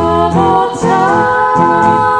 of all time.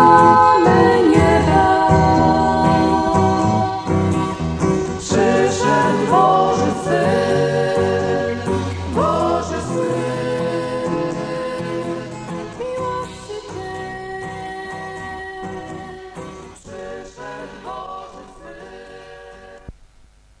Oh.